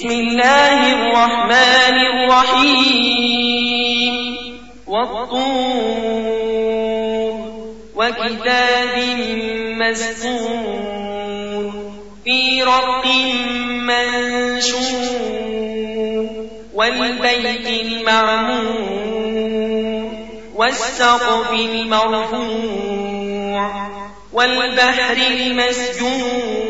بسم الله الرحمن الرحيم. والطور وكتاب مسكور في رق منشور والبيت المعمور والسقف المرفوع والبحر المسجور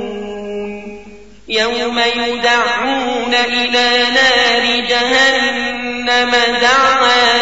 يوم يدعون إلى نار جهنم دعا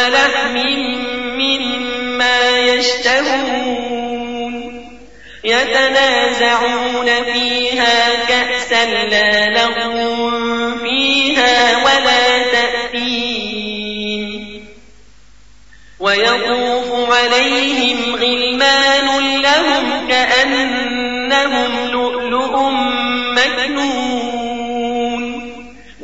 ولحم مما يشتهون يتنازعون فيها كأسا لا لغو فيها ولا تأثيم ويطوف عليهم غلمان لهم كأنهم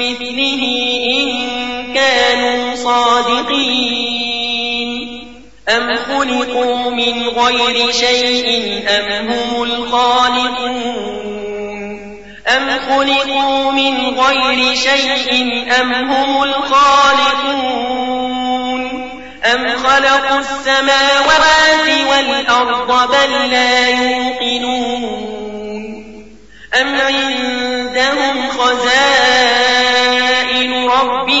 مثله إن كانوا صادقين. أم خلقوا من غير شيء أم هم الخالقون؟ أم خلقوا من غير شيء أم هم الخالقون؟ أم خلقوا السماوات والأرض بل لا يوقنون أم عندهم خزائن ربك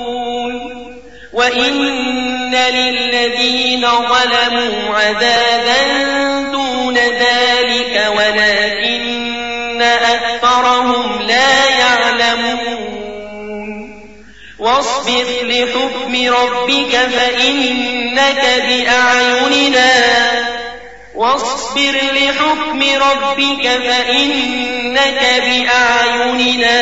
وإن للذين ظلموا عذابا دون ذلك ولكن أكثرهم لا يعلمون واصبر لحكم ربك فإنك بأعيننا واصبر لحكم ربك فإنك بأعيننا